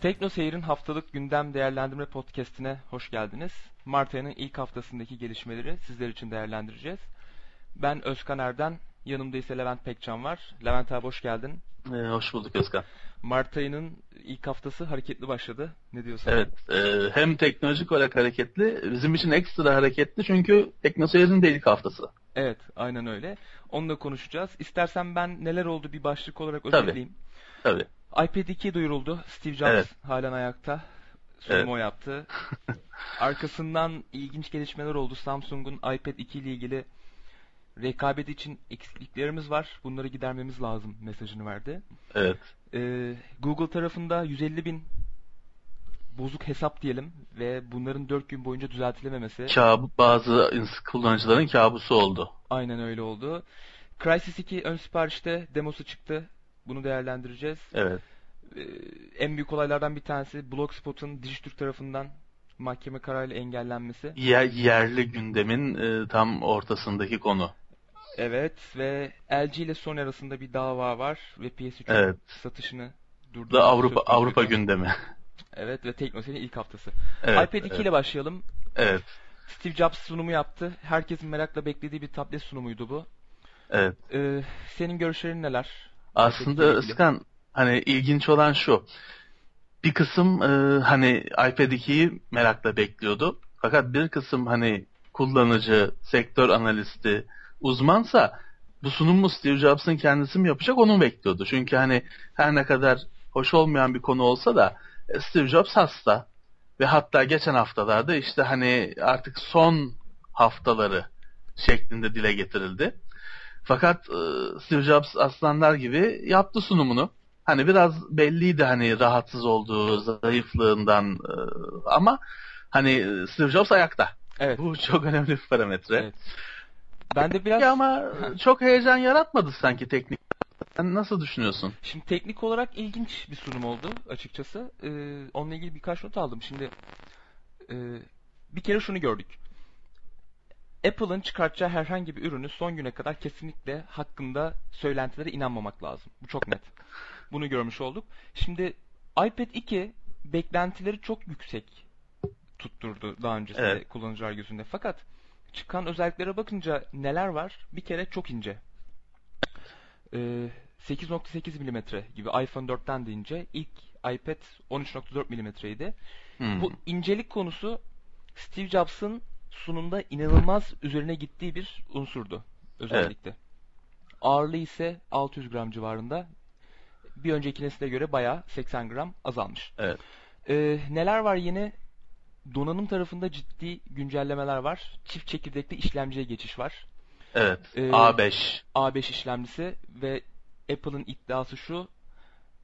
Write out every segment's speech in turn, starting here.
Tekno Seyir'in haftalık gündem değerlendirme podcastine hoş geldiniz. Mart ayının ilk haftasındaki gelişmeleri sizler için değerlendireceğiz. Ben Özkan Erden, yanımda ise Levent Pekcan var. Levent abi hoş geldin. Ee, hoş bulduk Özkan. Mart ayının ilk haftası hareketli başladı. Ne diyorsun? Evet, e, hem teknolojik olarak hareketli, bizim için ekstra hareketli çünkü TeknoSeyir'in de ilk haftası. Evet, aynen öyle. Onunla konuşacağız. İstersen ben neler oldu bir başlık olarak Tabii. özetleyeyim. Tabii. iPad 2 duyuruldu. Steve Jobs Evet. halen ayakta. Sunumu Evet. o yaptı. Arkasından ilginç gelişmeler oldu. Samsung'un iPad 2 ile ilgili rekabet için eksikliklerimiz var. Bunları gidermemiz lazım mesajını verdi. Evet. Ee, Google tarafında 150 bin bozuk hesap diyelim ve bunların 4 gün boyunca düzeltilememesi Kabus, bazı kullanıcıların kabusu oldu. aynen öyle oldu. Crysis 2 ön siparişte demosu çıktı. Bunu değerlendireceğiz. Evet. Ee, en büyük olaylardan bir tanesi Blogspot'un Dijitürk tarafından mahkeme kararıyla engellenmesi. Yer- yerli gündemin e, tam ortasındaki konu. Evet ve LG ile Sony arasında bir dava var ve PS3'ün Evet. satışını durdurdu. Avrupa Avrupa gündemi. Evet ve Teknoseyir'in ilk haftası. Evet. iPad 2 evet. ile başlayalım. Evet. Steve Jobs sunumu yaptı. Herkesin merakla beklediği bir tablet sunumuydu bu. Evet. Ee, senin görüşlerin neler? Aslında iPad 2 ile ilgili. Özkan hani ilginç olan şu. Bir kısım e, hani iPad 2'yi merakla bekliyordu. Fakat bir kısım hani kullanıcı, sektör analisti, uzmansa bu sunumu Steve Jobs'ın kendisi mi yapacak onu bekliyordu. Çünkü hani her ne kadar hoş olmayan bir konu olsa da e, Steve Jobs hasta. Ve hatta geçen haftalarda işte hani artık son haftaları şeklinde dile getirildi. Fakat e, Steve Jobs aslanlar gibi yaptı sunumunu. Hani biraz belliydi hani rahatsız olduğu, zayıflığından e, ama hani e, Steve Jobs ayakta. Evet. Bu çok önemli bir parametre. Evet. Ben de biraz ama çok heyecan yaratmadı sanki teknik. Sen nasıl düşünüyorsun? Şimdi teknik olarak ilginç bir sunum oldu açıkçası. Ee, onunla ilgili birkaç not aldım. Şimdi e, bir kere şunu gördük. Apple'ın çıkartacağı herhangi bir ürünü son güne kadar kesinlikle hakkında söylentilere inanmamak lazım. Bu çok net. Bunu görmüş olduk. Şimdi iPad 2 beklentileri çok yüksek tutturdu daha öncesinde Evet. kullanıcılar gözünde. Fakat çıkan özelliklere bakınca neler var? Bir kere çok ince. Ee, 8.8 milimetre gibi iPhone 4'ten de ince. İlk iPad 13.4 milimetreydi. Hmm. Bu incelik konusu Steve Jobs'ın sunumda inanılmaz üzerine gittiği bir unsurdu özellikle. Ağırlığı ise 600 gram civarında. Bir önceki nesile göre bayağı 80 gram azalmış. Evet. Ee, neler var yine? Donanım tarafında ciddi güncellemeler var. Çift çekirdekli işlemciye geçiş var. Evet. Ee, A5. A5 işlemcisi ve Apple'ın iddiası şu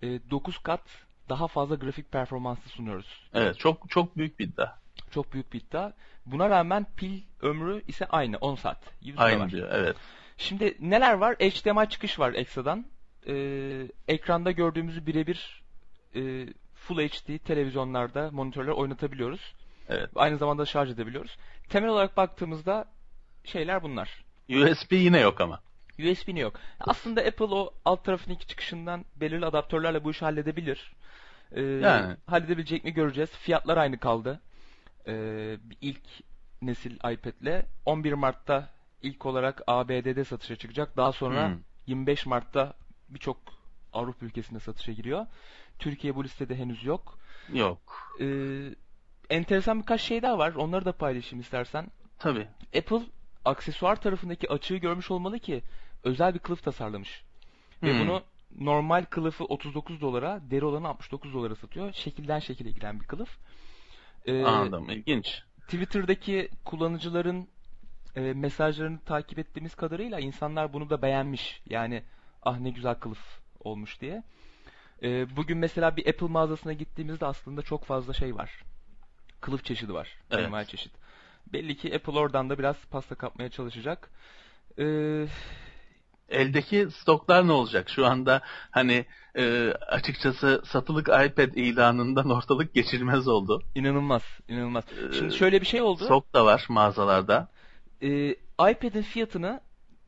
9 kat daha fazla grafik performansı sunuyoruz. Evet. Çok çok büyük bir iddia. Çok büyük bir iddia. Buna rağmen pil ömrü ise aynı 10 saat. Gibi Aynı diyor. Evet. Şimdi neler var? HDMI çıkış var ekstradan. Ee, ekranda gördüğümüzü birebir e, Full HD televizyonlarda, monitörler oynatabiliyoruz. Evet. Aynı zamanda şarj edebiliyoruz. Temel olarak baktığımızda şeyler bunlar. USB yine yok ama. USB'ni yok. Aslında Apple o alt tarafındaki çıkışından belirli adaptörlerle bu işi halledebilir. Ee, Yani. Halledebilecek mi göreceğiz. Fiyatlar aynı kaldı. Ee, ilk nesil iPad'le 11 Mart'ta ilk olarak ABD'de satışa çıkacak. Daha sonra Hmm. 25 Mart'ta birçok Avrupa ülkesinde satışa giriyor. Türkiye bu listede henüz yok. Yok. Ee, enteresan birkaç şey daha var. Onları da paylaşayım istersen. Tabii. Apple aksesuar tarafındaki açığı görmüş olmalı ki özel bir kılıf tasarlamış. Ve Hmm. bunu normal kılıfı 39 dolara, deri olanı 69 dolara satıyor. Şekilden şekile giren bir kılıf. Ee, Anladım. İlginç. Twitter'daki kullanıcıların e, mesajlarını takip ettiğimiz kadarıyla insanlar bunu da beğenmiş. Yani ah ne güzel kılıf olmuş diye. E, bugün mesela bir Apple mağazasına gittiğimizde aslında çok fazla şey var. Kılıf çeşidi var. Evet. Envai çeşit. Belli ki Apple oradan da biraz pasta kapmaya çalışacak. E, Eldeki stoklar ne olacak? Şu anda hani e, açıkçası satılık iPad ilanından ortalık geçilmez oldu. inanılmaz, inanılmaz. Ee, Şimdi şöyle bir şey oldu. Stok da var mağazalarda. e, iPad'in fiyatını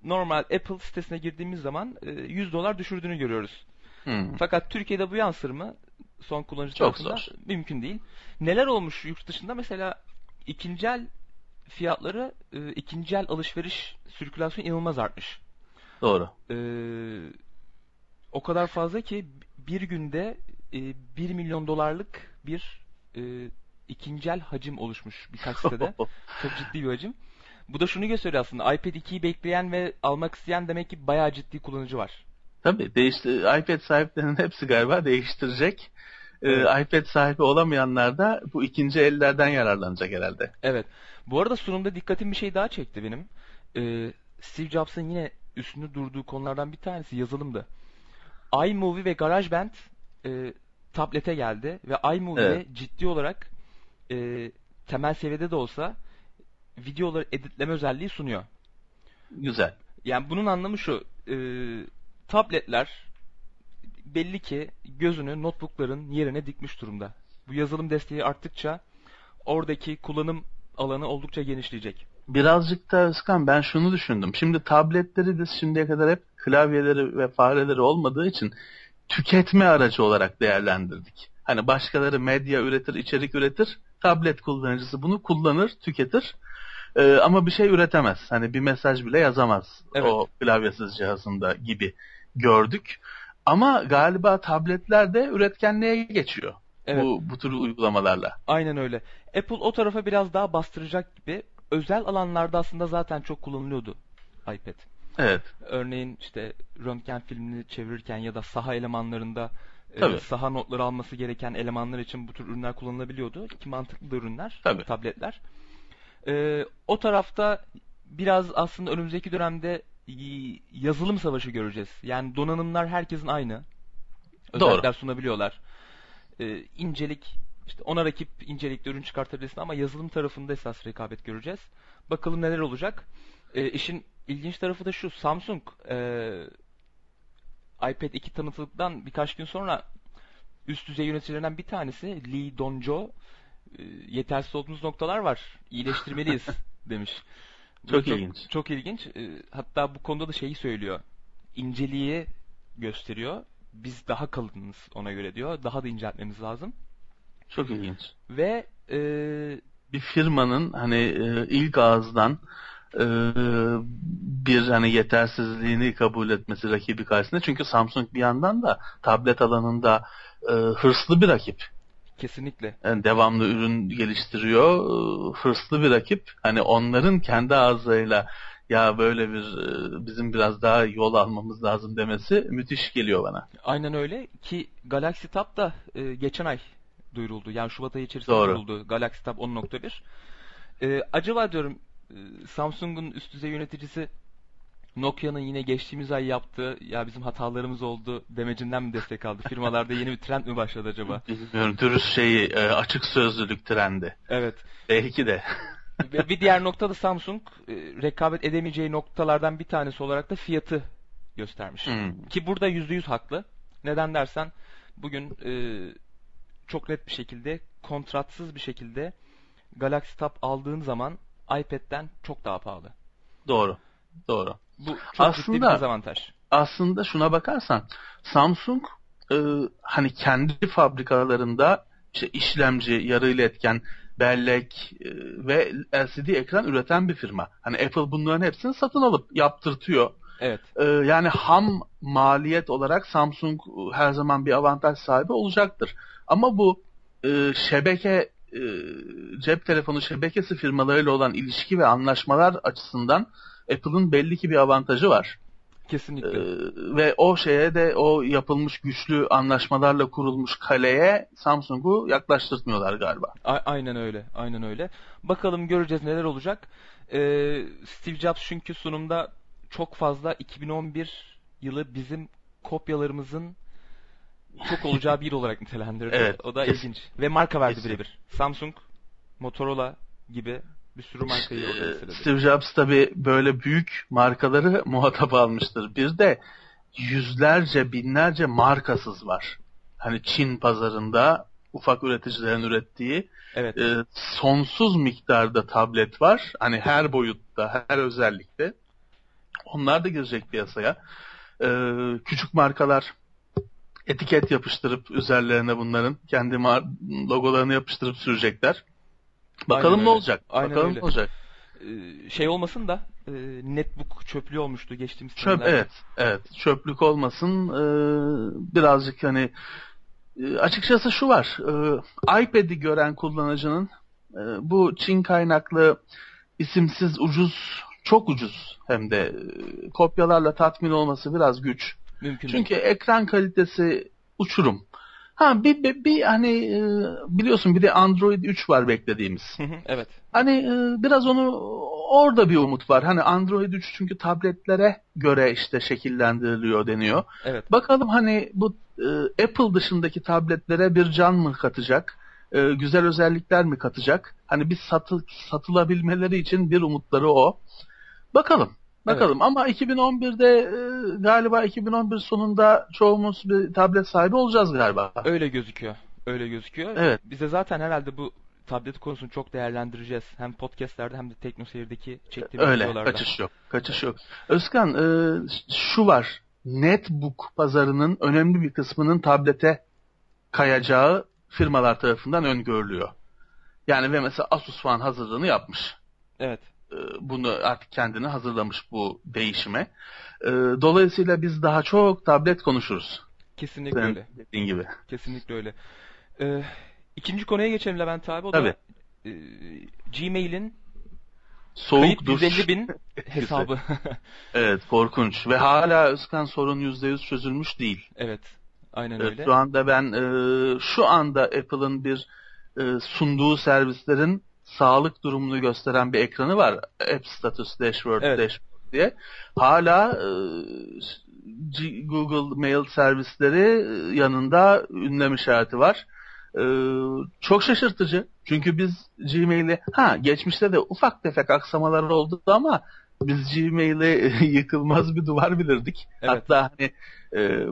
normal Apple sitesine girdiğimiz zaman e, 100 dolar düşürdüğünü görüyoruz. Hmm. Fakat Türkiye'de bu yansır mı? son kullanıcı Çok tarafından zor. mümkün değil. Neler olmuş yurt dışında mesela ikinci el fiyatları e, ikinci el alışveriş sirkülasyon inanılmaz artmış. Doğru. E, o kadar fazla ki bir günde e, 1 milyon dolarlık bir e, ikinci el hacim oluşmuş birkaç sitede. Çok ciddi bir hacim. Bu da şunu gösteriyor aslında. iPad 2'yi bekleyen ve almak isteyen demek ki bayağı ciddi kullanıcı var. Tabii değişti. iPad sahiplerinin hepsi galiba değiştirecek. Ee, iPad sahibi olamayanlar da bu ikinci ellerden yararlanacak herhalde. Evet. Bu arada sunumda dikkatim bir şey daha çekti benim. Ee, Steve Jobs'ın yine üstünde durduğu konulardan bir tanesi yazılımdı. iMovie ve GarageBand e, tablete geldi ve iMovie Evet. ciddi olarak e, temel seviyede de olsa videoları editleme özelliği sunuyor. Güzel. Yani bunun anlamı şu. e, tabletler belli ki gözünü notebookların yerine dikmiş durumda. Bu yazılım desteği arttıkça oradaki kullanım alanı oldukça genişleyecek. Birazcık da Özkan ben şunu düşündüm. Şimdi tabletleri biz şimdiye kadar hep klavyeleri ve fareleri olmadığı için tüketme aracı olarak değerlendirdik. Hani başkaları medya üretir, içerik üretir. Tablet kullanıcısı bunu kullanır, tüketir. Ee, ama bir şey üretemez. Hani bir mesaj bile yazamaz Evet. o klavyesiz cihazında gibi gördük. Ama galiba tabletler de üretkenliğe geçiyor. Evet. Bu, bu tür uygulamalarla. Aynen öyle. Apple o tarafa biraz daha bastıracak gibi. Özel alanlarda aslında zaten çok kullanılıyordu iPad. Evet. Örneğin işte röntgen filmini çevirirken ya da saha elemanlarında e, Tabii. saha notları alması gereken elemanlar için bu tür ürünler kullanılabiliyordu. Ki mantıklı ürünler, Tabii. tabletler. E, o tarafta biraz aslında önümüzdeki dönemde yazılım savaşı göreceğiz. Yani donanımlar herkesin aynı. Doğru. Özellikler sunabiliyorlar. E, incelik, işte ona rakip incelikte ürün çıkartabilirsin ama yazılım tarafında esas rekabet göreceğiz. Bakalım neler olacak. E, işin ilginç tarafı da şu. Samsung e, iPad 2 tanıtıldıktan birkaç gün sonra üst düzey yöneticilerinden bir tanesi Lee Donjo e, yetersiz olduğumuz noktalar var. İyileştirmeliyiz demiş. Çok da ilginç. Çok ilginç. E, hatta bu konuda da şeyi söylüyor. İnceliği gösteriyor. Biz daha kalınız ona göre diyor. Daha da inceltmemiz lazım. Çok ilginç. Ve e, bir firmanın hani e, ilk ağızdan e, bir hani yetersizliğini kabul etmesi rakibi karşısında. Çünkü Samsung bir yandan da tablet alanında e, hırslı bir rakip. kesinlikle Yani devamlı ürün geliştiriyor. e, hırslı bir rakip. Hani onların kendi ağızlarıyla ya böyle bir e, bizim biraz daha yol almamız lazım demesi müthiş geliyor bana. aynen öyle ki Galaxy Tab da e, geçen ay duyuruldu. Yani Şubat ayı içerisinde Doğru. duyuruldu Galaxy Tab 10.1. E, acaba diyorum e, Samsung'un üst düzey yöneticisi Nokia'nın yine geçtiğimiz ay yaptığı ya bizim hatalarımız oldu demecinden mi destek aldı? Firmalarda yeni bir trend mi başladı acaba? Bilmiyorum dürüst şeyi e, açık sözlülük trendi. Evet. Belki de. Bir diğer nokta da Samsung e, rekabet edemeyeceği noktalardan bir tanesi olarak da fiyatı göstermiş. Hmm. Ki burada %100 haklı. Neden dersen bugün e, çok net bir şekilde kontratsız bir şekilde Galaxy Tab aldığın zaman iPad'den çok daha pahalı. Doğru. Doğru. Bu çok ciddi bir Aslında- dezavantaj. aslında şuna bakarsan Samsung e, hani kendi fabrikalarında işte işlemci, yarı iletken, bellek e, ve LCD ekran üreten bir firma. Hani Apple bunların hepsini satın alıp yaptırtıyor. Evet. E, yani ham maliyet olarak Samsung e, her zaman bir avantaj sahibi olacaktır. Ama bu e, şebeke e, cep telefonu şebekesi firmalarıyla olan ilişki ve anlaşmalar açısından Apple'ın belli ki bir avantajı var. Kesinlikle. Ee, ve o şeye de o yapılmış güçlü anlaşmalarla kurulmuş kaleye Samsung'u yaklaştırtmıyorlar galiba. A- aynen öyle. Aynen öyle. Bakalım göreceğiz neler olacak. Ee, Steve Jobs çünkü sunumda çok fazla 2011 yılı bizim kopyalarımızın çok olacağı bir yıl olarak nitelendirdi. Evet, o da kesin. ilginç. Ve marka verdi birebir. Samsung, Motorola gibi bir sürü markayı orada Ee. Steve Jobs tabi böyle büyük markaları muhatap almıştır. Bir de yüzlerce binlerce markasız var. Hani Çin pazarında ufak üreticilerin ürettiği Evet. e, sonsuz miktarda tablet var. Hani her boyutta, her özellikte. Onlar da girecek piyasaya. E, küçük markalar etiket yapıştırıp üzerlerine bunların kendi logolarını yapıştırıp sürecekler. Bakalım Aynen ne öyle. olacak? Aynen Bakalım öyle. ne olacak? Ee, şey olmasın da e, netbook çöplüğü olmuştu geçtiğimiz Çöp senelerde. evet evet çöplük olmasın Ee, birazcık hani e, açıkçası şu var e, iPad'i gören kullanıcının e, bu Çin kaynaklı isimsiz ucuz çok ucuz hem de e, kopyalarla tatmin olması biraz güç. Mümkün Çünkü değil. ekran kalitesi uçurum. Ha bir, bir, bir hani e, biliyorsun bir de Android 3 var beklediğimiz. Evet. Hani e, biraz onu orada bir umut var. Hani Android 3 çünkü tabletlere göre işte şekillendiriliyor deniyor. Evet. Bakalım hani bu Apple dışındaki tabletlere bir can mı katacak? Güzel özellikler mi katacak? Hani bir satı, satılabilmeleri için bir umutları o. Bakalım. Bakalım ama 2011'de e, galiba 2011 sonunda çoğumuz bir tablet sahibi olacağız galiba. Öyle gözüküyor. Öyle gözüküyor. Evet. Bize zaten herhalde bu tablet konusunu çok değerlendireceğiz. Hem podcastlerde hem de Teknoseyir'deki çektiğimiz Öyle, videolarda. kaçış yok. Kaçış yok. Özkan, e, şu var. Netbook pazarının önemli bir kısmının tablete kayacağı firmalar tarafından öngörülüyor. Yani ve mesela Asus falan hazırlığını yapmış. Evet. E, bunu artık kendini hazırlamış bu değişime. E, dolayısıyla biz daha çok tablet konuşuruz. Kesinlikle Senin öyle. dediğin gibi. Kesinlikle öyle. Ee, ikinci konuya geçelim Levent abi. O Tabii. da e, Gmail'in Soğuk kayıp duş. 150 bin hesabı. Evet, korkunç. Ve hala Özkan sorun %100 çözülmüş değil. evet. Aynen öyle. Şu anda ben e, şu anda Apple'ın bir e, sunduğu servislerin sağlık durumunu gösteren bir ekranı var. App Status Dashboard, Evet. Dashboard diye. Hala e, Google Mail servisleri yanında ünlem işareti var. E, çok şaşırtıcı. Çünkü biz Gmail'i ha geçmişte de ufak tefek aksamalar oldu ama biz Gmail'e yıkılmaz bir duvar bilirdik. Evet. Hatta hani e,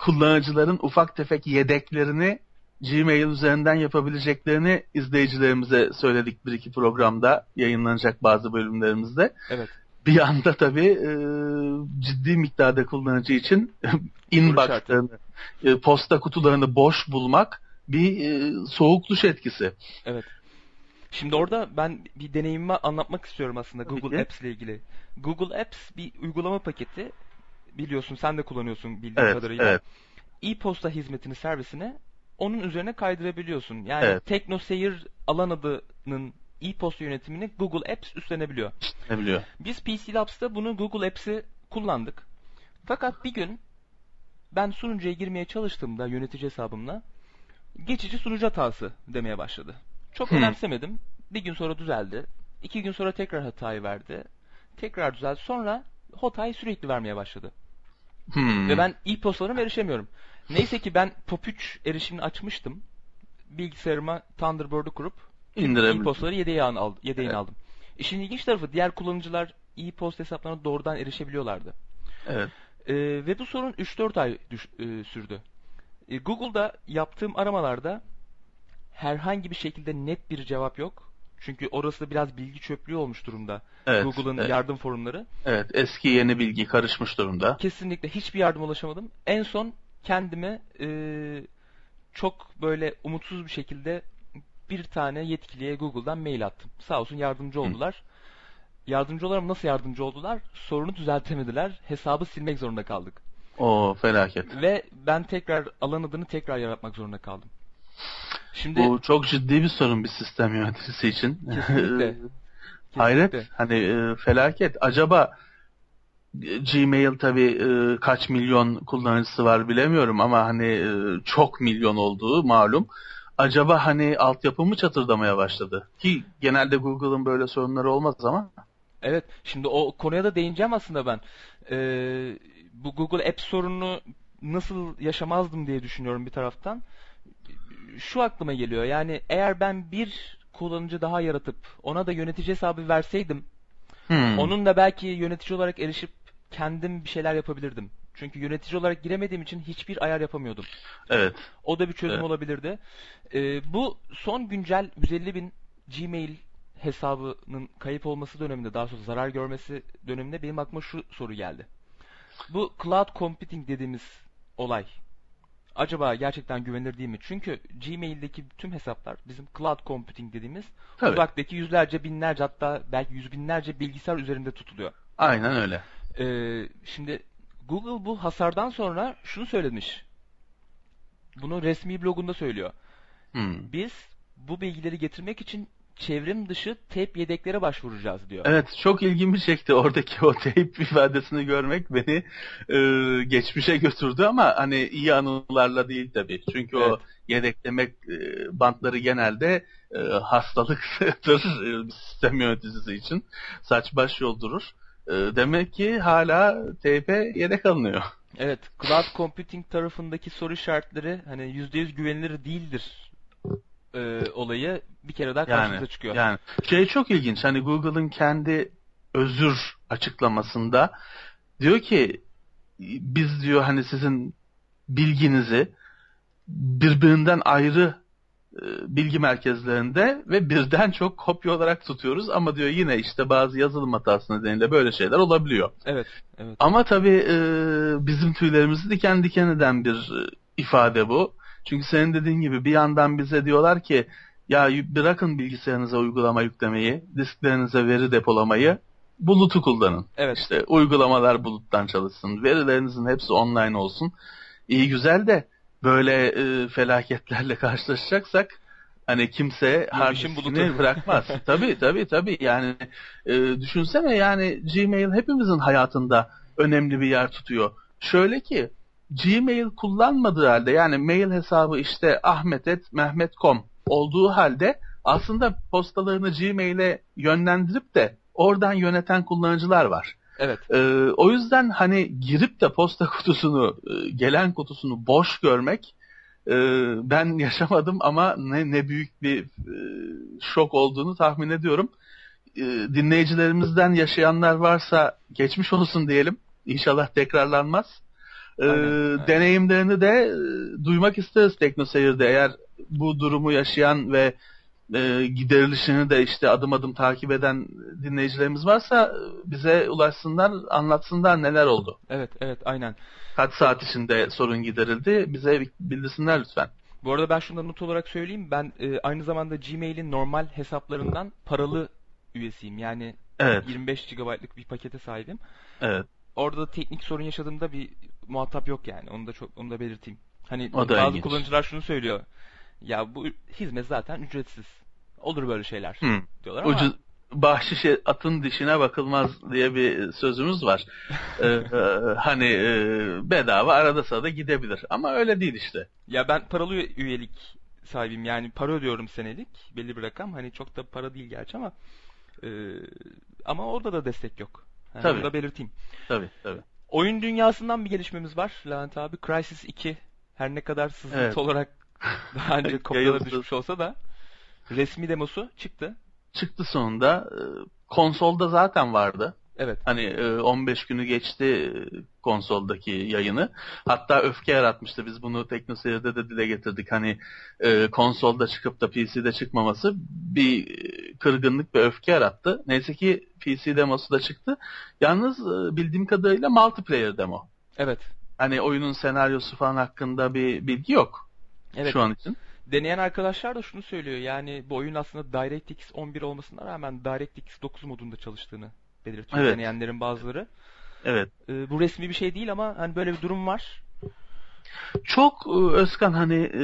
kullanıcıların ufak tefek yedeklerini Gmail üzerinden yapabileceklerini izleyicilerimize söyledik bir iki programda yayınlanacak bazı bölümlerimizde. Evet. Bir anda tabii e, ciddi miktarda kullanıcı için inboxlarını, e, posta kutularını boş bulmak bir e, soğuk duş etkisi. Evet. Şimdi orada ben bir deneyimimi anlatmak istiyorum aslında Google. Apps ile ilgili. Google Apps bir uygulama paketi. Biliyorsun sen de kullanıyorsun bildiğim Evet, kadarıyla. evet. E-posta hizmetini servisine onun üzerine kaydırabiliyorsun. Yani Evet. TeknoSeyir alan adının e-posta yönetimini Google Apps üstlenebiliyor. Ne biliyor? Biz PC Labs'ta bunu Google Apps'i kullandık. Fakat bir gün ben sunucuya girmeye çalıştığımda yönetici hesabımla geçici sunucu hatası demeye başladı. Çok Hmm. önemsemedim. Bir gün sonra düzeldi. İki gün sonra tekrar hatayı verdi. Tekrar düzeldi. Sonra hatayı sürekli vermeye başladı. Hmm. Ve ben e-postalarıma erişemiyorum. Neyse ki ben POP3 erişimini açmıştım. Bilgisayarıma Thunderbird'u kurup e-postaları yedeğe al, yedeğini Evet. aldım. İşin ilginç tarafı diğer kullanıcılar e-posta hesaplarına doğrudan erişebiliyorlardı. Evet. Ee, ve bu sorun 3-4 ay düş- e, sürdü. E, Google'da yaptığım aramalarda herhangi bir şekilde net bir cevap yok. Çünkü orası biraz bilgi çöplüğü olmuş durumda. Evet. Google'ın evet. yardım forumları. Evet, eski yeni bilgi karışmış durumda. Kesinlikle hiçbir yardıma ulaşamadım. En son kendime e, çok böyle umutsuz bir şekilde bir tane yetkiliye Google'dan mail attım. Sağ olsun yardımcı oldular. Yardımcı olarak nasıl yardımcı oldular? Sorunu düzeltemediler. Hesabı silmek zorunda kaldık. O felaket. Ve ben tekrar alan adını tekrar yaratmak zorunda kaldım. Şimdi Bu çok ciddi bir sorun bir sistem yöneticisi için. kesinlikle, Hayret. kesinlikle. Hani e, felaket. Acaba Gmail tabii e, kaç milyon kullanıcısı var bilemiyorum ama hani e, çok milyon olduğu malum. Acaba hani altyapı mı çatırdamaya başladı? Ki genelde Google'ın böyle sorunları olmaz ama. Evet, şimdi o konuya da değineceğim aslında ben. Ee, bu Google Apps sorununu nasıl yaşamazdım diye düşünüyorum bir taraftan. Şu aklıma geliyor. Yani eğer ben bir kullanıcı daha yaratıp ona da yönetici hesabı verseydim, Hmm. onun da belki yönetici olarak erişip kendim bir şeyler yapabilirdim. Çünkü yönetici olarak giremediğim için hiçbir ayar yapamıyordum. Evet. O da bir çözüm Evet. olabilirdi. Ee, bu son güncel 150 bin Gmail hesabının kayıp olması döneminde, daha sonra zarar görmesi döneminde benim aklıma şu soru geldi. Bu cloud computing dediğimiz olay acaba gerçekten güvenilir değil mi? Çünkü Gmail'deki tüm hesaplar bizim cloud computing dediğimiz Tabii. uzaktaki yüzlerce binlerce hatta belki yüz binlerce bilgisayar üzerinde tutuluyor. Aynen öyle. Ee, şimdi Google bu hasardan sonra şunu söylemiş. Bunu resmi blogunda söylüyor. Hmm. Biz bu bilgileri getirmek için çevrim dışı tape yedeklere başvuracağız diyor. Evet çok ilgimi çekti oradaki o teyp ifadesini görmek beni e, geçmişe götürdü ama hani iyi anılarla değil tabii. Çünkü Evet. o yedeklemek e, bantları genelde e, hastalıktır e, sistem yöneticisi için. Saç baş yoldurur. E, demek ki hala teype yedek alınıyor. Evet, cloud computing tarafındaki soru işaretleri hani %100 güvenilir değildir e, olayı bir kere daha karşımıza Yani, çıkıyor. yani şey çok ilginç. Hani Google'ın kendi özür açıklamasında diyor ki biz diyor hani sizin bilginizi birbirinden ayrı bilgi merkezlerinde ve birden çok kopya olarak tutuyoruz ama diyor yine işte bazı yazılım hatası nedeniyle böyle şeyler olabiliyor. Evet, evet. Ama tabii e, bizim tüylerimizi diken diken eden bir e, ifade bu. Çünkü senin dediğin gibi bir yandan bize diyorlar ki ya bırakın bilgisayarınıza uygulama yüklemeyi, disklerinize veri depolamayı, bulutu kullanın. Evet. İşte uygulamalar buluttan çalışsın, verilerinizin hepsi online olsun. İyi güzel de böyle e, felaketlerle karşılaşacaksak hani kimse hard işin diskini bulutu. bırakmaz. tabii tabii tabii yani e, düşünsene yani Gmail hepimizin hayatında önemli bir yer tutuyor. Şöyle ki Gmail kullanmadığı halde yani mail hesabı işte ahmetet.mehmet.com olduğu halde aslında postalarını Gmail'e yönlendirip de oradan yöneten kullanıcılar var. Evet. Ee, o yüzden hani girip de posta kutusunu, e, gelen kutusunu boş görmek e, ben yaşamadım ama ne ne büyük bir e, şok olduğunu tahmin ediyorum. E, dinleyicilerimizden yaşayanlar varsa geçmiş olsun diyelim. İnşallah tekrarlanmaz. E, aynen. deneyimlerini de e, duymak isteriz Teknoseyir'de. Eğer bu durumu yaşayan ve e, giderilişini de işte adım adım takip eden dinleyicilerimiz varsa e, bize ulaşsınlar, anlatsınlar neler oldu. Evet, evet, aynen. Kaç saat içinde sorun giderildi bize bildirsinler lütfen. Bu arada ben şunu da not olarak söyleyeyim. Ben e, aynı zamanda Gmail'in normal hesaplarından paralı üyesiyim. Yani Evet, 25 GB'lık bir pakete sahibim. evet. Orada da teknik sorun yaşadığımda bir muhatap yok yani. Onu da çok onu da belirteyim. Hani O bazı ilginç. kullanıcılar şunu söylüyor. Ya bu hizmet zaten ücretsiz. Olur böyle şeyler Hmm. diyorlar ama Ucu, bahşişe atın dişine bakılmaz diye bir sözümüz var. Ee, e, hani e, bedava arada sırada gidebilir. Ama öyle değil işte. ya ben paralı üye- üyelik sahibim. Yani para ödüyorum senelik. Belli bir rakam. Hani çok da para değil gerçi ama e, ama orada da destek yok. Yani Tabii. Onu belirteyim. Tabii tabii. Oyun dünyasından bir gelişmemiz var Levent abi. Crysis 2 her ne kadar sızıntı Evet. olarak daha önce Yayıldı. düşmüş olsa da resmi demosu çıktı. Çıktı sonunda. e, Konsolda zaten vardı. Evet. Hani e, 15 günü geçti e, konsoldaki yayını. Hatta öfke yaratmıştı. Biz bunu Teknoseyir'de de dile getirdik. Hani e, konsolda çıkıp da PC'de çıkmaması bir e, kırgınlık ve öfke yarattı. Neyse ki PC demosu da çıktı. Yalnız e, bildiğim kadarıyla multiplayer demo. Evet. Hani oyunun senaryosu falan hakkında bir bilgi yok Evet. şu an için. Deneyen arkadaşlar da şunu söylüyor. Yani bu oyun aslında DirectX 11 olmasına rağmen DirectX 9 modunda çalıştığını belirtiyor Evet. deneyenlerin bazıları. Evet. Ee, bu resmi bir şey değil ama hani böyle bir durum var. Çok e, Özkan hani e,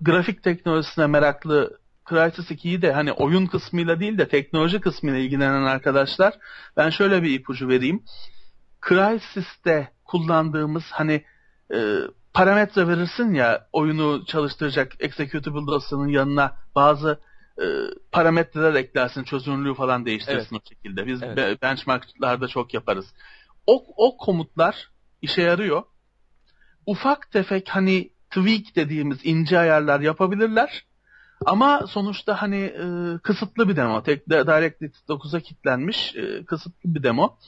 grafik teknolojisine meraklı Crysis 2'yi de hani oyun kısmıyla değil de teknoloji kısmıyla ilgilenen arkadaşlar ben şöyle bir ipucu vereyim. Crysis'te kullandığımız hani e, parametre verirsin ya oyunu çalıştıracak executable dosyasının yanına bazı e, parametreler eklersin çözünürlüğü falan değiştirsin o şekilde. Biz Evet. be- benchmarklarda çok yaparız. O, o komutlar işe yarıyor ufak tefek hani tweak dediğimiz ince ayarlar yapabilirler. Ama sonuçta hani e, kısıtlı bir demo. Tek de DirectX 9'a kilitlenmiş e, kısıtlı bir demo.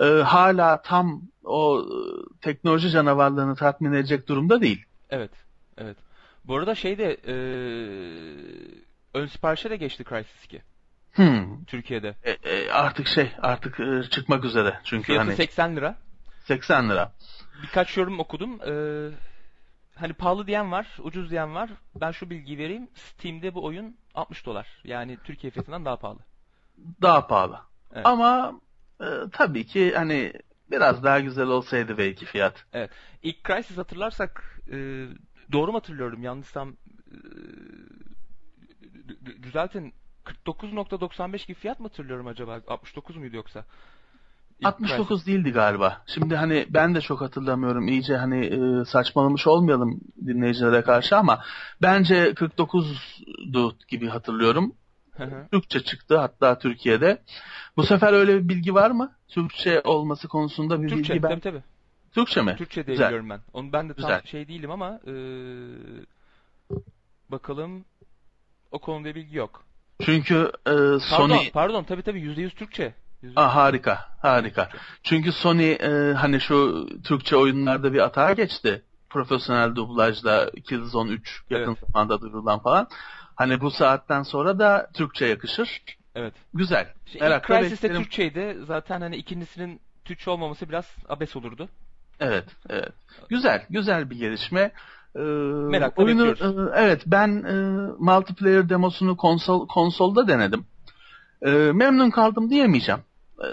E, hala tam o e, teknoloji canavarlarını tatmin edecek durumda değil. Evet. Evet. Bu arada şey de ee, ön siparişe de geçti Crysis 2 Hmm. Türkiye'de. E, e, artık şey artık e, çıkmak üzere. Çünkü Fiyatı hani 80 lira. 80 lira. Birkaç yorum okudum. Ee, hani pahalı diyen var, ucuz diyen var. Ben şu bilgiyi vereyim. Steam'de bu oyun 60 dolar. Yani Türkiye fiyatından daha pahalı. Daha pahalı. Evet. Ama e, tabii ki hani biraz daha güzel olsaydı belki fiyat. Evet. İlk Crysis hatırlarsak e, doğru mu hatırlıyorum? Yanlışsam e, düzeltin. 49.95 gibi fiyat mı hatırlıyorum acaba? 69 muydu yoksa? İlk 69 değildi galiba. Şimdi hani ben de çok hatırlamıyorum. İyice hani e, saçmalamış olmayalım dinleyicilere karşı ama bence 49'du gibi hatırlıyorum. Türkçe çıktı hatta Türkiye'de. Bu sefer öyle bir bilgi var mı? Türkçe olması konusunda bir Türkçe, bilgi ben... tabii tabii. Türkçe mi? Türkçe diye Güzel. biliyorum ben. Onu ben de tam Güzel. şey değilim ama e, bakalım o konuda bilgi yok. Çünkü e, Pardon, Sony... pardon tabii tabii %100 Türkçe. %100 Aa, harika, harika. Çünkü Sony e, hani şu Türkçe oyunlarda bir atağa geçti. Profesyonel dublajla Killzone 3 yakın Evet. zamanda duyurulan falan. Hani bu saatten sonra da Türkçe yakışır. Evet. Güzel. İşte ilk Merakla de beklerim. Türkçeydi. Zaten hani ikincisinin Türkçe olmaması biraz abes olurdu. Evet, evet. Güzel, güzel bir gelişme. Ee, Merakla oyunu, bekliyoruz. e, evet, ben e, multiplayer demosunu konsol konsolda denedim. E, memnun kaldım diyemeyeceğim. E,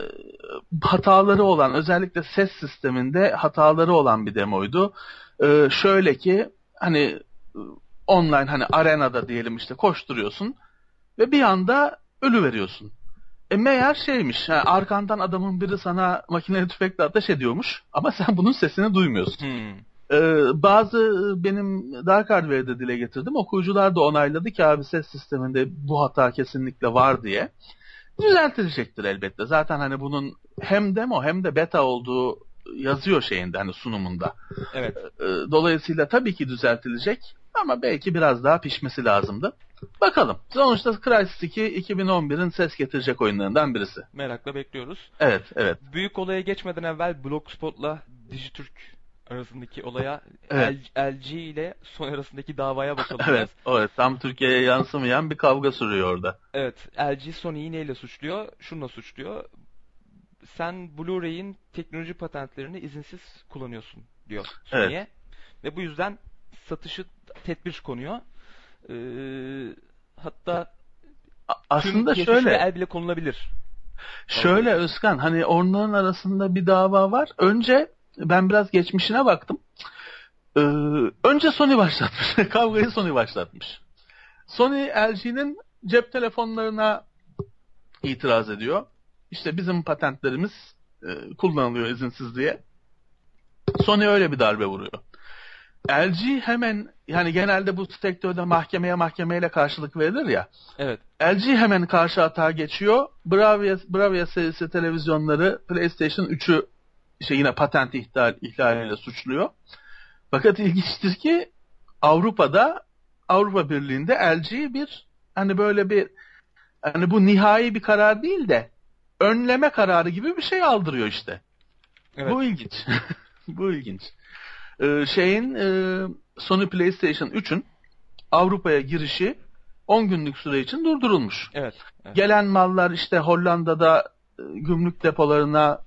hataları olan, özellikle ses sisteminde hataları olan bir demoydu. E, şöyle ki, hani online hani arenada diyelim işte koşturuyorsun ve bir anda ölü veriyorsun. E meğer şeymiş, ha, arkandan adamın biri sana makineli tüfekle ateş ediyormuş ama sen bunun sesini duymuyorsun. Hmm. Ee, bazı e, benim Dark Hardware'de dile getirdim. Okuyucular da onayladı ki abi ses sisteminde bu hata kesinlikle var diye. Düzeltilecektir elbette. Zaten hani bunun hem demo hem de beta olduğu yazıyor şeyinde hani sunumunda. Evet. Ee, dolayısıyla tabii ki düzeltilecek ama belki biraz daha pişmesi lazımdı. Bakalım. Sonuçta Crysis 2 2011'in ses getirecek oyunlarından birisi. Merakla bekliyoruz. Evet, evet. Büyük olaya geçmeden evvel Blogspot'la Dijitürk arasındaki olaya Evet. LG ile Sony arasındaki davaya bakalım Evet, biraz. evet. Tam Türkiye'ye yansımayan bir kavga sürüyor orada. Evet, LG Sony'yi neyle suçluyor? Şununla suçluyor. Sen Blu-ray'in teknoloji patentlerini izinsiz kullanıyorsun diyor Sony'ye. Ve bu yüzden satışı tedbir konuyor. Ee, hatta Aslında şöyle, el bile konulabilir. şöyle Özkan, hani onların arasında bir dava var. Önce ben biraz geçmişine baktım. Ee, önce Sony başlatmış. Kavgayı Sony başlatmış. Sony LG'nin cep telefonlarına itiraz ediyor. İşte bizim patentlerimiz e, kullanılıyor izinsiz diye. Sony öyle bir darbe vuruyor. LG hemen yani genelde bu sektörde mahkemeye mahkemeyle karşılık verilir ya. Evet. LG hemen karşı atağa geçiyor. Bravia, Bravia serisi televizyonları PlayStation 3'ü işte yine patent ihlal, ihlaliyle suçluyor. Fakat ilginçtir ki Avrupa'da Avrupa Birliği'nde LG bir hani böyle bir hani bu nihai bir karar değil de önleme kararı gibi bir şey aldırıyor işte. Evet. Bu ilginç. Bu ilginç. Ee, şeyin e, Sony PlayStation 3'ün Avrupa'ya girişi 10 günlük süre için durdurulmuş. Evet. evet. Gelen mallar işte Hollanda'da e, gümrük depolarına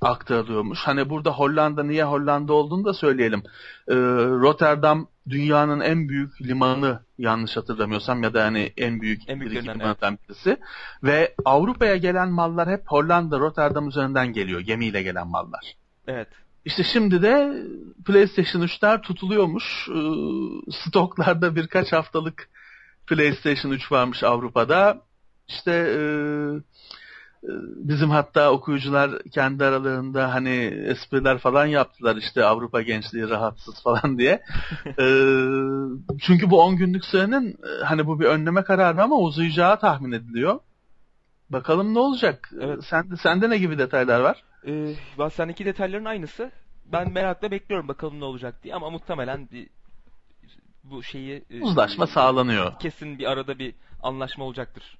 aktarılıyormuş. Hani burada Hollanda niye Hollanda olduğunu da söyleyelim. Ee, Rotterdam dünyanın en büyük limanı yanlış hatırlamıyorsam ya da hani en büyük En bir iki büyüklerinden, limanlardan birisi. Ve Avrupa'ya gelen mallar hep Hollanda, Rotterdam üzerinden geliyor. Gemiyle gelen mallar. Evet. İşte şimdi de PlayStation 3'ler tutuluyormuş. Ee, Stoklarda birkaç haftalık PlayStation 3 varmış Avrupa'da. İşte e, e, bizim hatta okuyucular kendi aralarında hani espriler falan yaptılar işte Avrupa gençliği rahatsız falan diye. Ee, çünkü bu 10 günlük sürenin e, hani bu bir önleme kararı ama uzayacağı tahmin ediliyor. Bakalım ne olacak? Evet. Sende, sende ne gibi detaylar var? Ee, bahsendeki detayların aynısı. Ben merakla bekliyorum bakalım ne olacak diye ama muhtemelen bir bu şeyi e, Uzlaşma sağlanıyor. kesin bir arada bir anlaşma olacaktır.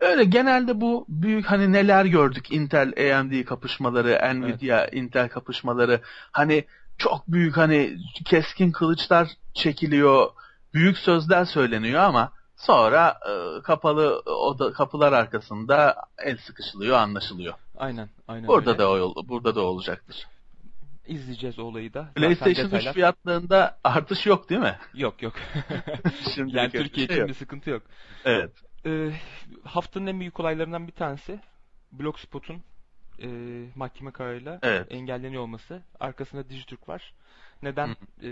Öyle genelde bu büyük hani neler gördük Intel AMD kapışmaları, Nvidia Intel kapışmaları hani çok büyük hani keskin kılıçlar çekiliyor, büyük sözler söyleniyor ama sonra e, kapalı oda kapılar arkasında el sıkışılıyor, anlaşılıyor. Aynen, aynen Burada öyle. da o yol, burada da olacaktır. izleyeceğiz olayı da. Zaten PlayStation 3 detaylar- fiyatlarında artış yok değil mi? Yok yok. Şimdilik yani Türkiye şey için yok. bir sıkıntı yok. Evet. Ee, haftanın en büyük olaylarından bir tanesi Blogspot'un e, mahkeme kararıyla Evet. engelleniyor olması. Arkasında Dijitürk var. Neden e,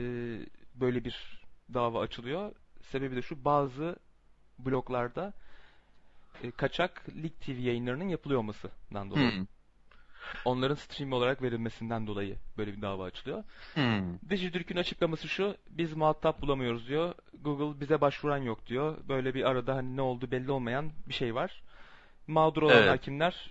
böyle bir dava açılıyor? Sebebi de şu bazı bloglarda e, kaçak Lig TV yayınlarının yapılıyor olmasından dolayı. Hmm. Onların stream olarak verilmesinden dolayı böyle bir dava açılıyor. Hmm. Dijitürk'ün açıklaması şu, biz muhatap bulamıyoruz diyor. Google bize başvuran yok diyor. Böyle bir arada hani ne oldu belli olmayan bir şey var. Mağdur olan Evet. hakimler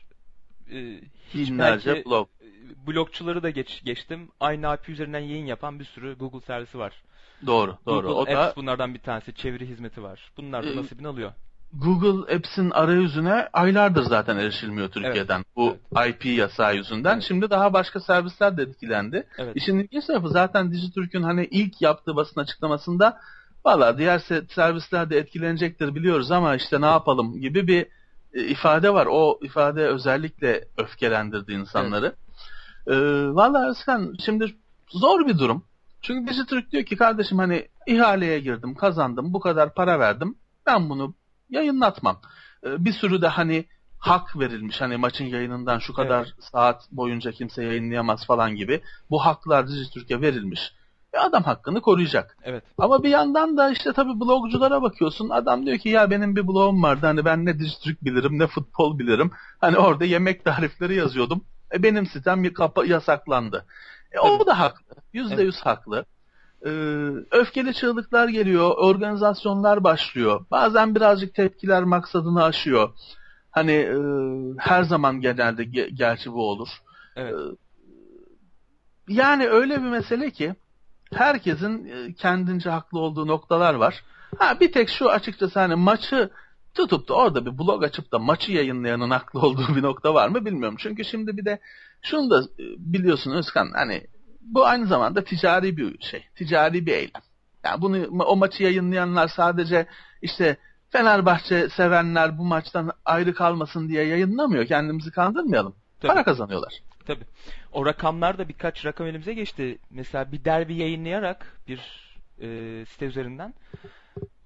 e, hiç Binlerce belki blog. e, blokçuları da geç, geçtim. Aynı API üzerinden yayın yapan bir sürü Google servisi var. Doğru, doğru. Google o da Apps bunlardan bir tanesi. Çeviri hizmeti var. Bunlar da Ee, nasibini alıyor. Google Apps'in arayüzüne aylardır zaten erişilmiyor Türkiye'den. Bu IP yasağı yüzünden. Evet. Şimdi daha başka servisler de etkilendi. Evet. İşin ilginç tarafı zaten Dijitürk'ün hani ilk yaptığı basın açıklamasında valla diğer se- servisler de etkilenecektir biliyoruz ama işte ne yapalım gibi bir e, ifade var. O ifade özellikle öfkelendirdi insanları. Ee, valla Özkan şimdi zor bir durum. Çünkü Dijitürk diyor ki kardeşim hani ihaleye girdim, kazandım, bu kadar para verdim. Ben bunu yayınlatmam. Ee, bir sürü de hani hak verilmiş. Hani maçın yayınından şu kadar saat boyunca kimse yayınlayamaz falan gibi. Bu haklar Dijitürk'e verilmiş. E adam hakkını koruyacak. Evet. Ama bir yandan da işte tabii blogculara bakıyorsun. Adam diyor ki ya benim bir blogum vardı. Hani ben ne Dijitürk bilirim ne futbol bilirim. Hani orada yemek tarifleri yazıyordum. E benim sitem yasaklandı. E o da haklı. Yüzde yüz haklı. Ee, öfkeli çığlıklar geliyor. Organizasyonlar başlıyor. Bazen birazcık tepkiler maksadını aşıyor. Hani e, her zaman genelde ge- gerçi bu olur. Evet. Yani öyle bir mesele ki herkesin e, kendince haklı olduğu noktalar var. Ha bir tek şu açıkçası hani maçı tutup da orada bir blog açıp da maçı yayınlayanın haklı olduğu bir nokta var mı bilmiyorum. Çünkü şimdi bir de şunu da e, biliyorsun Özkan hani bu aynı zamanda ticari bir şey. Ticari bir eylem. Yani bunu o maçı yayınlayanlar sadece işte Fenerbahçe sevenler bu maçtan ayrı kalmasın diye yayınlamıyor. Kendimizi kandırmayalım. Tabii. Para kazanıyorlar. Tabii. O rakamlar da birkaç rakam elimize geçti. Mesela bir derbi yayınlayarak bir e, site üzerinden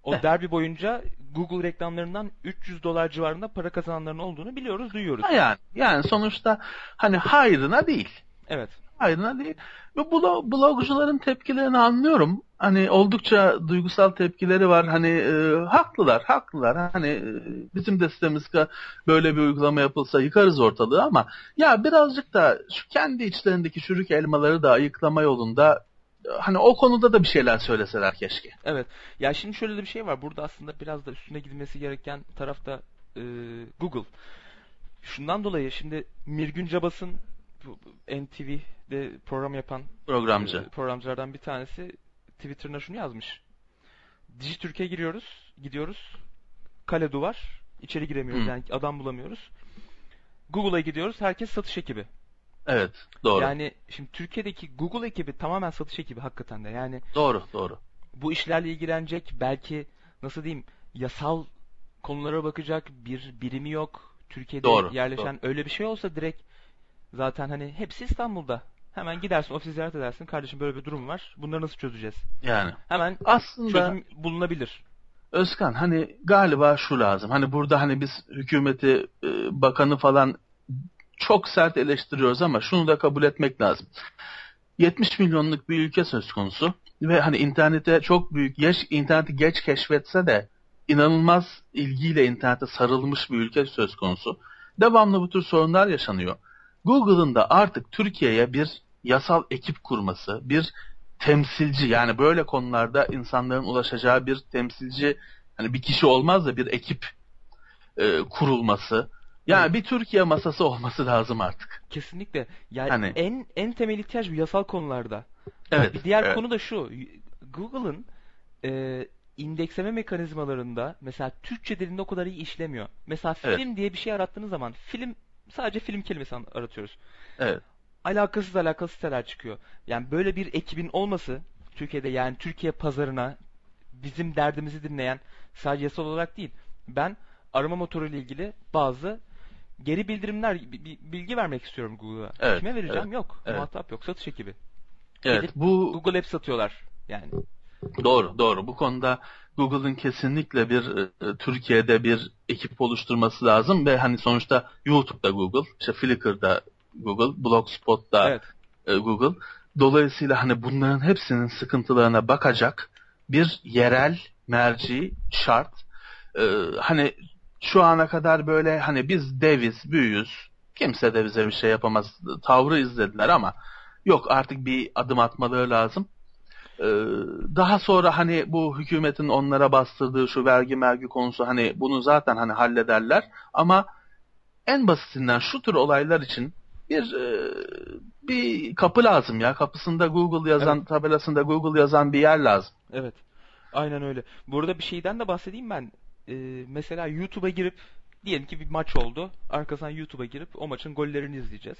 o Eh. derbi boyunca Google reklamlarından 300 dolar civarında para kazananların olduğunu biliyoruz, duyuyoruz. Ha yani, yani sonuçta hani hayrına değil. Evet. Hayrına değil. Ve blog, blogcuların tepkilerini anlıyorum. Hani oldukça duygusal tepkileri var. Hani e, haklılar, haklılar. Hani e, bizim de sitemizde böyle bir uygulama yapılsa yıkarız ortalığı ama ya birazcık da şu kendi içlerindeki çürük elmaları da ayıklama yolunda e, hani o konuda da bir şeyler söyleseler keşke. Evet. Ya şimdi şöyle de bir şey var. Burada aslında biraz da üstüne gidilmesi gereken tarafta e, Google. Şundan dolayı şimdi Mirgün Cabas'ın NTV'de program yapan Programcı. e, programcılardan bir tanesi Twitter'ına şunu yazmış. Dijitürk'e giriyoruz, gidiyoruz. Kale duvar. içeri giremiyoruz. Hı. Yani adam bulamıyoruz. Google'a gidiyoruz. Herkes satış ekibi. Evet, doğru. Yani şimdi Türkiye'deki Google ekibi tamamen satış ekibi hakikaten de. Yani Doğru, doğru. bu işlerle ilgilenecek belki nasıl diyeyim yasal konulara bakacak bir birimi yok. Türkiye'de Doğru, yerleşen öyle bir şey olsa direkt zaten hani hepsi İstanbul'da. Hemen gidersin ofisi ziyaret edersin. Kardeşim böyle bir durum var. Bunları nasıl çözeceğiz? Yani Hemen aslında çözüm bulunabilir. Özkan hani galiba şu lazım. Hani burada hani biz hükümeti, e, bakanı falan çok sert eleştiriyoruz ama şunu da kabul etmek lazım. 70 milyonluk bir ülke söz konusu ve hani internete çok büyük, geç, interneti geç keşfetse de inanılmaz ilgiyle internete sarılmış bir ülke söz konusu. Devamlı bu tür sorunlar yaşanıyor. Google'ın da artık Türkiye'ye bir yasal ekip kurması, bir temsilci yani böyle konularda insanların ulaşacağı bir temsilci hani bir kişi olmaz da bir ekip e, kurulması. Yani Evet. bir Türkiye masası olması lazım artık. Kesinlikle. Yani Hani- en en temel ihtiyaç bu yasal konularda. Evet. Bir diğer evet. konu da şu. Google'ın e, indeksleme mekanizmalarında mesela Türkçe dilinde o kadar iyi işlemiyor. Mesela Evet. film diye bir şey arattığınız zaman film sadece film kelimesi aratıyoruz. Evet. Alakasız alakasız siteler çıkıyor. Yani böyle bir ekibin olması Türkiye'de yani Türkiye pazarına bizim derdimizi dinleyen sadece yasal olarak değil. Ben arama motoru ile ilgili bazı geri bildirimler, bi- bi- bilgi vermek istiyorum Google'a. Evet, Kime vereceğim? Yok. evet. Muhatap yok. Satış ekibi. Evet Gidip bu Google App satıyorlar yani. Doğru doğru. Bu konuda Google'ın kesinlikle bir e, Türkiye'de bir ekip oluşturması lazım ve hani sonuçta YouTube'da Google, işte Flickr'da Google, Blogspot'ta Evet. e, Google. Dolayısıyla hani bunların hepsinin sıkıntılarına bakacak bir yerel merci şart. E, hani şu ana kadar böyle hani biz deviz, büyüyüz, kimse de bize bir şey yapamaz tavrı izlediler ama yok artık bir adım atmaları lazım. E, daha sonra hani bu hükümetin onlara bastırdığı şu vergi mergi konusu hani bunu zaten hani hallederler ama en basitinden şu tür olaylar için bir e, bir kapı lazım ya. Kapısında Google yazan, Evet. tabelasında Google yazan bir yer lazım. Evet. Aynen öyle. Burada bir şeyden de bahsedeyim ben. Ee, mesela YouTube'a girip diyelim ki bir maç oldu. Arkasından YouTube'a girip o maçın gollerini izleyeceğiz.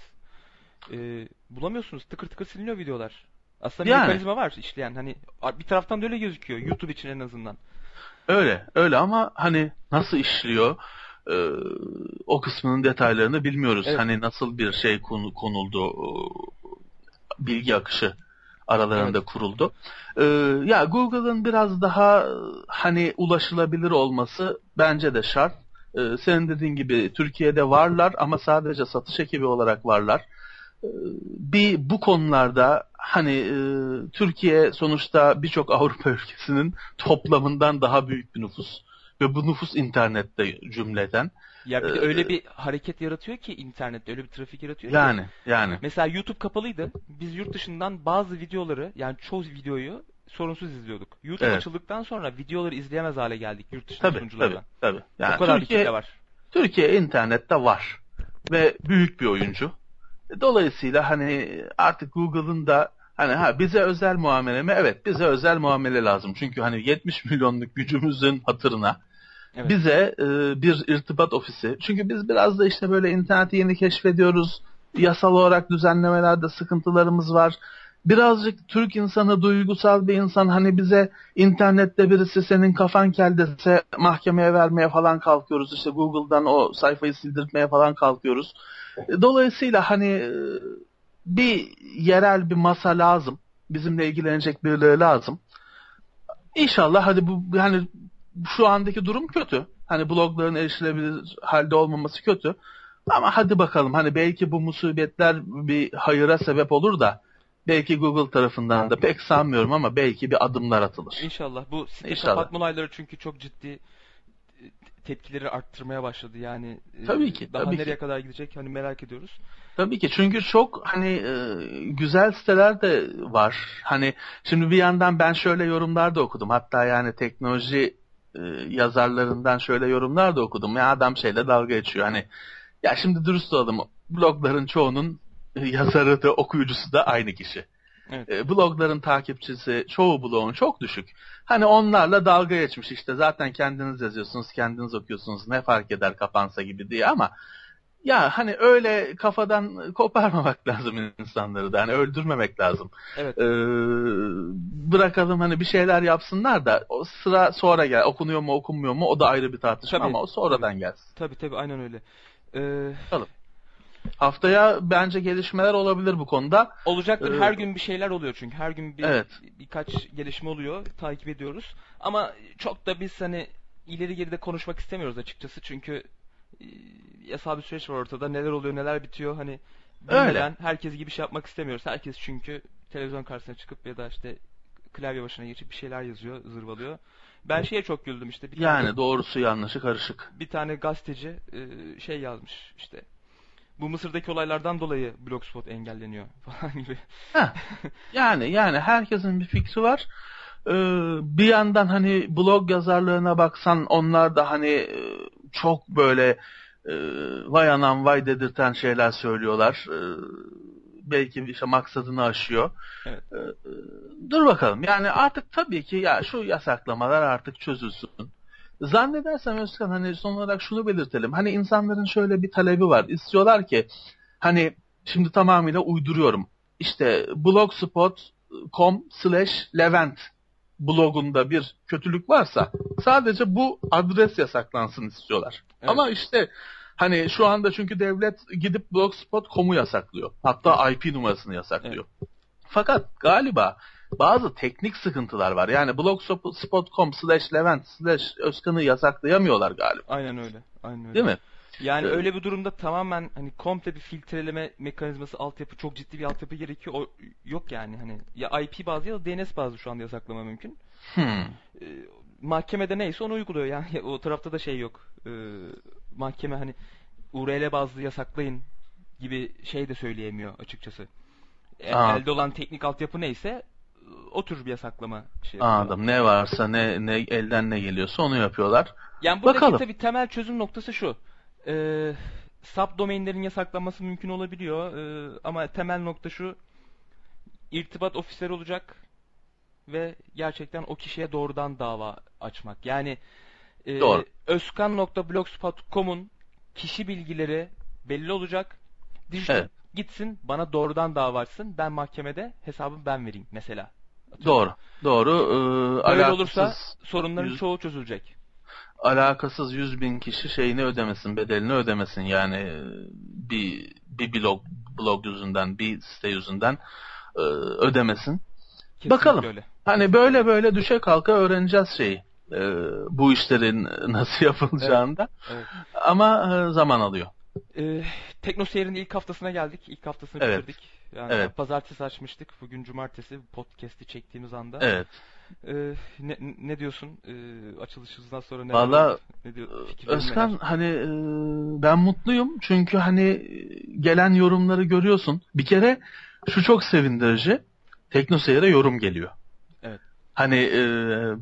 Ee, bulamıyorsunuz. Tıkır tıkır siliniyor videolar. Aslında bir Yani. mekanizma var işleyen. Hani bir taraftan da öyle gözüküyor. YouTube için en azından. Öyle, öyle ama hani nasıl işliyor e, o kısmının detaylarını bilmiyoruz. Evet. Hani nasıl bir şey konu- konuldu, bilgi akışı aralarında Evet. kuruldu. E, ya Google'ın biraz daha hani ulaşılabilir olması bence de şart. E, senin dediğin gibi Türkiye'de varlar ama sadece satış ekibi olarak varlar. E, bir bu konularda hani e, Türkiye sonuçta birçok Avrupa ülkesinin toplamından daha büyük bir nüfus ve bu nüfus internette cümleten. Ya bir de Ee, öyle bir hareket yaratıyor ki internette öyle bir trafik yaratıyor ki. Yani yani Mesela YouTube kapalıydı. Biz yurt dışından bazı videoları yani çoğu videoyu sorunsuz izliyorduk. YouTube Evet. açıldıktan sonra videoları izleyemez hale geldik yurt dışı tabii tabii sunuculardan. tabii. Yani o kadar bir Türkiye kitle var. Türkiye internette var ve büyük bir oyuncu. Dolayısıyla hani artık Google'ın da hani ha bize özel muamele mi? Evet bize özel muamele lazım. Çünkü hani 70 milyonluk gücümüzün hatırına Evet. bize e, bir irtibat ofisi. Çünkü biz biraz da işte böyle interneti yeni keşfediyoruz. Yasal olarak düzenlemelerde sıkıntılarımız var. Birazcık Türk insanı duygusal bir insan hani bize internette birisi senin kafan kel dese mahkemeye vermeye falan kalkıyoruz. İşte Google'dan o sayfayı sildirtmeye falan kalkıyoruz. Dolayısıyla hani e, bir yerel bir masa lazım. Bizimle ilgilenecek birileri lazım. İnşallah hadi bu hani şu andaki durum kötü. Hani blogların erişilebilir halde olmaması kötü. Ama hadi bakalım hani belki bu musibetler bir hayıra sebep olur da belki Google tarafından da pek sanmıyorum ama belki bir adımlar atılır. İnşallah. Bu site İnşallah. kapatma olayları çünkü çok ciddi tepkileri arttırmaya başladı. Yani e, Tabii ki, daha tabii nereye ki. kadar gidecek hani merak ediyoruz. Tabii ki çünkü çok hani e, güzel siteler de var. Hani şimdi bir yandan ben şöyle yorumlar da okudum. Hatta yani teknoloji e, yazarlarından şöyle yorumlar da okudum. Ya adam şeyle dalga geçiyor. Hani ya şimdi dürüst olalım. Blogların çoğunun yazarı da okuyucusu da aynı kişi. Evet. E, blogların takipçisi çoğu blogun çok düşük. Hani onlarla dalga geçmiş işte zaten kendiniz yazıyorsunuz, kendiniz okuyorsunuz ne fark eder kapansa gibi diye ama ya hani öyle kafadan koparmamak lazım insanları da hani öldürmemek lazım. Evet. Ee, bırakalım hani bir şeyler yapsınlar da o sıra sonra gel okunuyor mu okunmuyor mu o da ayrı bir tartışma Tabii, ama o sonradan gelsin. Tabii tabii aynen öyle. Ee, Haftaya bence gelişmeler olabilir bu konuda. olacaktır. Ee, Her gün bir şeyler oluyor çünkü. Her gün bir Evet. birkaç gelişme oluyor. Takip ediyoruz. Ama çok da biz hani ileri geride konuşmak istemiyoruz açıkçası. Çünkü e, yasal bir süreç var ortada. Neler oluyor, neler bitiyor. Hani bilmeden herkes gibi şey yapmak istemiyoruz. Herkes çünkü televizyon karşısına çıkıp ya da işte klavye başına geçip bir şeyler yazıyor, zırvalıyor. Ben şeye çok güldüm işte. Bir tane, Yani doğrusu yanlışı karışık. bir tane gazeteci e, şey yazmış işte. Bu Mısır'daki olaylardan dolayı Blogspot engelleniyor falan gibi. Heh. Yani yani herkesin bir fikri var. Ee, bir yandan hani blog yazarlığına baksan onlar da hani e, çok böyle e, vay anam vay dedirten şeyler söylüyorlar. Ee, belki işte maksadını aşıyor. Evet. Ee, dur bakalım. Yani artık tabii ki ya şu yasaklamalar artık çözülsün. Zannedersem Özkan hani son olarak şunu belirtelim. Hani insanların şöyle bir talebi var. İstiyorlar ki hani şimdi tamamıyla uyduruyorum. İşte blogspot.com slash Levent blogunda bir kötülük varsa sadece bu adres yasaklansın istiyorlar. Evet. Ama işte hani şu anda çünkü devlet gidip blogspot.com'u yasaklıyor. Hatta IP numarasını yasaklıyor. Fakat galiba bazı teknik sıkıntılar var. Yani blogspot.com slash Levent slash Özkan'ı yasaklayamıyorlar galiba. Aynen öyle. Aynen öyle. Değil mi? Yani Evet. öyle bir durumda tamamen hani komple bir filtreleme mekanizması altyapı çok ciddi bir altyapı gerekiyor. O yok yani hani ya IP bazı ya da DNS bazı şu anda yasaklama mümkün. Hmm. Ee, mahkemede neyse onu uyguluyor yani o tarafta da şey yok. Ee, mahkeme hani URL bazlı yasaklayın gibi şey de söyleyemiyor açıkçası. E- elde olan teknik altyapı neyse o tür bir yasaklama şey. Anladım. Ne varsa ne ne elden ne geliyorsa onu yapıyorlar. Yani buradaki Bakalım. tabii temel çözüm noktası şu. Ee, subdomainlerin yasaklanması mümkün olabiliyor. Ee, ama temel nokta şu. irtibat ofisleri olacak ve gerçekten o kişiye doğrudan dava açmak. Yani e, Doğru. özkan.blogspot.com'un kişi bilgileri belli olacak. Dijital Evet. Gitsin bana doğrudan dava açsın. Ben mahkemede hesabımı ben vereyim mesela. Doğru. Doğru. Ee, Böyle alakasız, olursa sorunların yüz- çoğu çözülecek. alakasız 100 bin kişi şeyini ödemesin, bedelini ödemesin. Yani e, bir bir blog blog yüzünden, bir site yüzünden e, ödemesin. Kesinlikle Bakalım. öyle. Hani böyle böyle düşe kalka öğreneceğiz şeyi. e, bu işlerin nasıl yapılacağını da. Evet. Ama e, zaman alıyor. Ee, Tekno Seyir'in ilk haftasına geldik. İlk haftasını Evet. bitirdik. Yani Evet. pazartesi açmıştık. Bugün cumartesi podcast'i çektiğimiz anda. Evet. Ee, ne, ne diyorsun? Ee, açılışımızdan sonra ne Valla ne diyor, fikirlerin Özkan neler? hani e, ben mutluyum çünkü hani e, gelen yorumları görüyorsun. Bir kere şu çok sevindirici. Teknoseyir'e yorum geliyor. Hani e,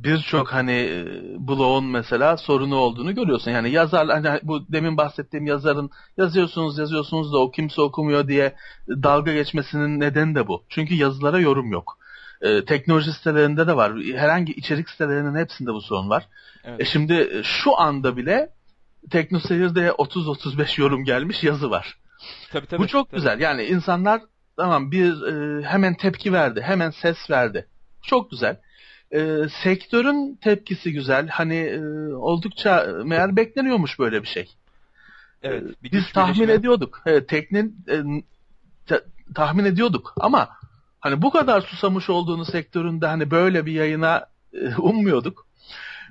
birçok hani e, bloğun mesela sorunu olduğunu görüyorsun. Yani yazar hani bu demin bahsettiğim yazarın yazıyorsunuz yazıyorsunuz da o kimse okumuyor diye dalga geçmesinin nedeni de bu. Çünkü yazılara yorum yok. E, teknoloji sitelerinde de var. Herhangi içerik sitelerinin hepsinde bu sorun var. Evet. E şimdi şu anda bile TeknoSeyir'de 30-35 yorum gelmiş yazı var. tabii, tabii, Bu çok tabii. güzel. Yani insanlar tamam bir e, hemen tepki verdi, hemen ses verdi. Çok güzel. E, sektörün tepkisi güzel. Hani e, oldukça meğer bekleniyormuş böyle bir şey. Evet. E, bir Biz tahmin birleşimi. ediyorduk. Evet, teknin e, te- tahmin ediyorduk ama hani bu kadar susamış olduğunu sektöründe hani böyle bir yayına e, ummuyorduk.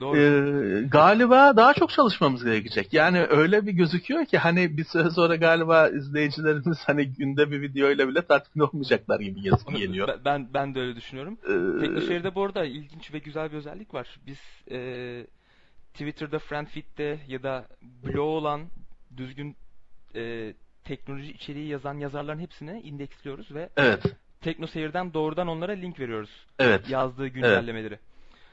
Doğru. Ee, galiba daha çok çalışmamız gerekecek. Yani öyle bir gözüküyor ki hani bir süre sonra galiba izleyicilerimiz hani günde bir videoyla bile tatmin olmayacaklar gibi geliyor. Ben- Ben de öyle düşünüyorum. Ee, Teknoseyir'de bu arada ilginç ve güzel bir özellik var. Biz e, Twitter'da, Friendfeed'de ya da blog olan düzgün e, teknoloji içeriği yazan yazarların hepsini indeksliyoruz ve evet, Teknoseyir'den doğrudan onlara link veriyoruz. evet. Yazdığı güncellemeleri.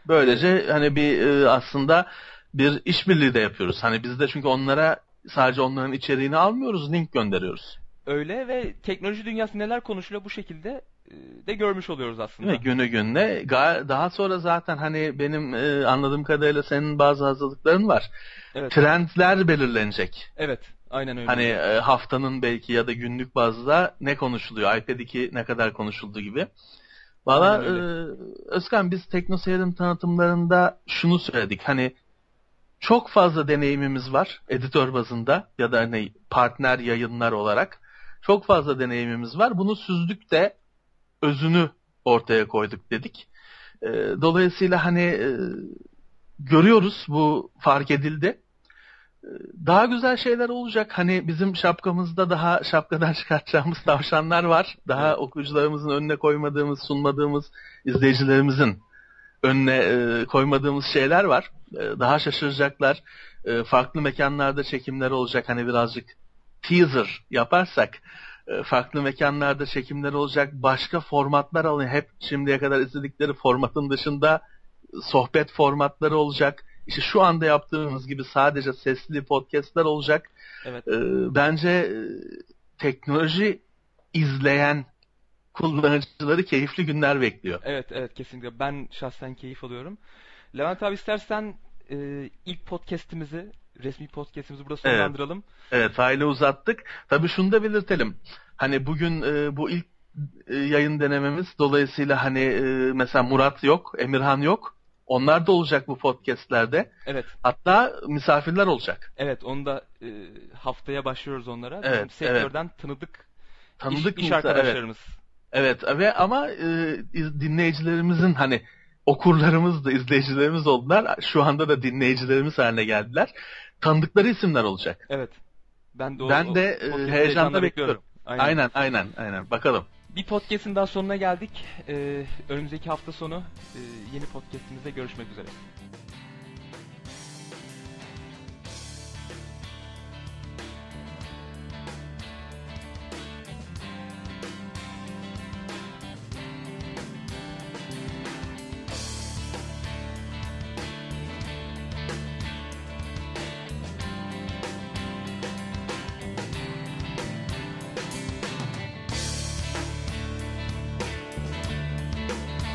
Böylece hani bir e, aslında bir işbirliği de yapıyoruz. Hani biz de çünkü onlara sadece onların içeriğini almıyoruz, link gönderiyoruz. Öyle ve teknoloji dünyası neler konuşuluyor bu şekilde e, de görmüş oluyoruz aslında. Mi? Günü gününe. Daha sonra zaten hani benim e, anladığım kadarıyla senin bazı hazırlıkların var. Evet. Trendler belirlenecek. Evet. Aynen öyle. Hani e, haftanın belki ya da günlük bazda ne konuşuluyor? iPad 2 ne kadar konuşuldu gibi. Valla e, Özkan biz TeknoSeyir'in tanıtımlarında şunu söyledik. Hani çok fazla deneyimimiz var editör bazında ya da hani partner yayınlar olarak. Çok fazla deneyimimiz var. Bunu süzdük de özünü ortaya koyduk dedik. E, dolayısıyla hani e, görüyoruz bu fark edildi daha güzel şeyler olacak. Hani bizim şapkamızda daha şapkadan çıkartacağımız tavşanlar var. Daha Evet. okuyucularımızın önüne koymadığımız, sunmadığımız, izleyicilerimizin önüne e, koymadığımız şeyler var. E, daha şaşıracaklar. E, farklı mekanlarda çekimler olacak. Hani birazcık teaser yaparsak e, farklı mekanlarda çekimler olacak. Başka formatlar alın. Hep şimdiye kadar izledikleri formatın dışında sohbet formatları olacak. İşte şu anda yaptığımız gibi sadece sesli podcastler olacak. Evet. Ee, bence e, teknoloji izleyen kullanıcıları keyifli günler bekliyor. Evet, evet kesinlikle. Ben şahsen keyif alıyorum. Levent abi istersen e, ilk podcast'imizi, resmi podcast'imizi burada Evet. sonlandıralım. Evet, hayli uzattık. Tabii şunu da belirtelim. Hani bugün e, bu ilk e, yayın denememiz dolayısıyla hani e, mesela Murat yok, Emirhan yok. Onlar da olacak bu podcastlerde. Evet, Hatta misafirler olacak. evet onu da e, haftaya başlıyoruz onlara. Evet, Bizim sektörden tanıdık Tanıdık iş, iş mı- arkadaşlarımız. Evet ve ama e, iz- dinleyicilerimizin hani okurlarımız da izleyicilerimiz oldular. Şu anda da dinleyicilerimiz haline geldiler. Tanıdıkları isimler olacak. Evet. Ben de o, Ben o de, e, podcast'i heyecanla bekliyorum. Aynen. Aynen aynen aynen. Bakalım. Bir podcast'in daha sonuna geldik. Ee, önümüzdeki hafta sonu e, yeni podcast'imizde görüşmek üzere.